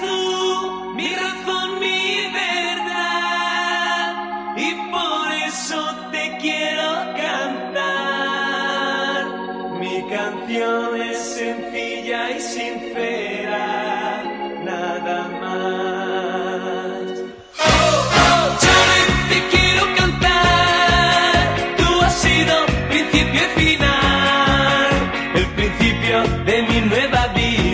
tú, mi razón, mi verdad, y por eso te quiero cantar. Mi canción es sencilla y sincera, nada más. Oh, oh, Charlie, te quiero cantar. Tú has sido principio y final, el principio de mi nueva vida,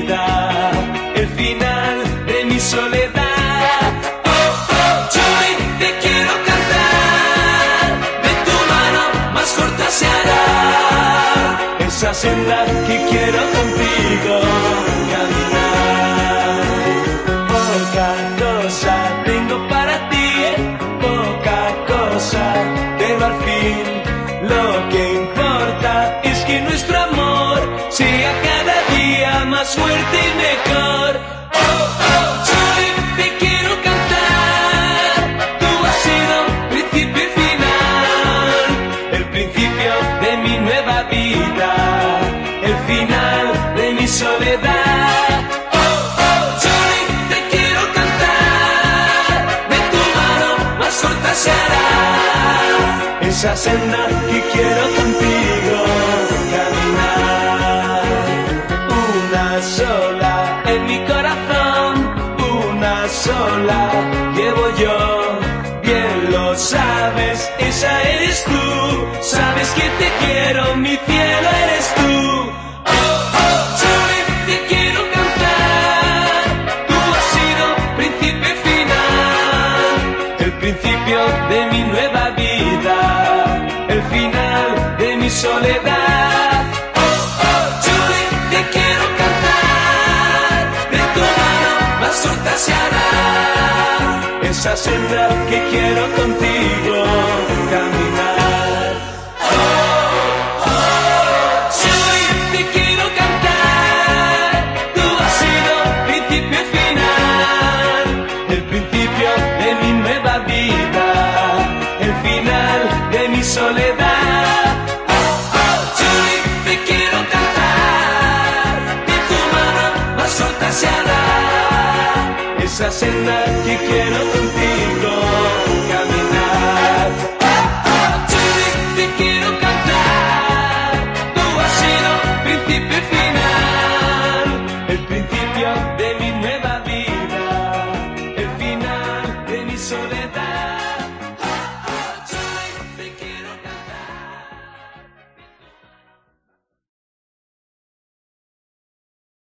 senda que quiero contigo caminar. Poca cosa tengo para ti, poca cosa, pero al fin lo que importa es que nuestro amor sea cada día más fuerte y mejor. Soledad. Oh, oh, Charlie, te quiero cantar. De tu mano más corta se hará esa senda que quiero contigo caminar. Una sola en mi corazón, una sola llevo yo. Bien lo sabes, esa eres tú. Sabes que te quiero, mi cielo eres tú. Soledad. Oh, oh, Julie, te quiero cantar. De tu mano más corta se hará esa senda que quiero contigo caminar. Esa senda que quiero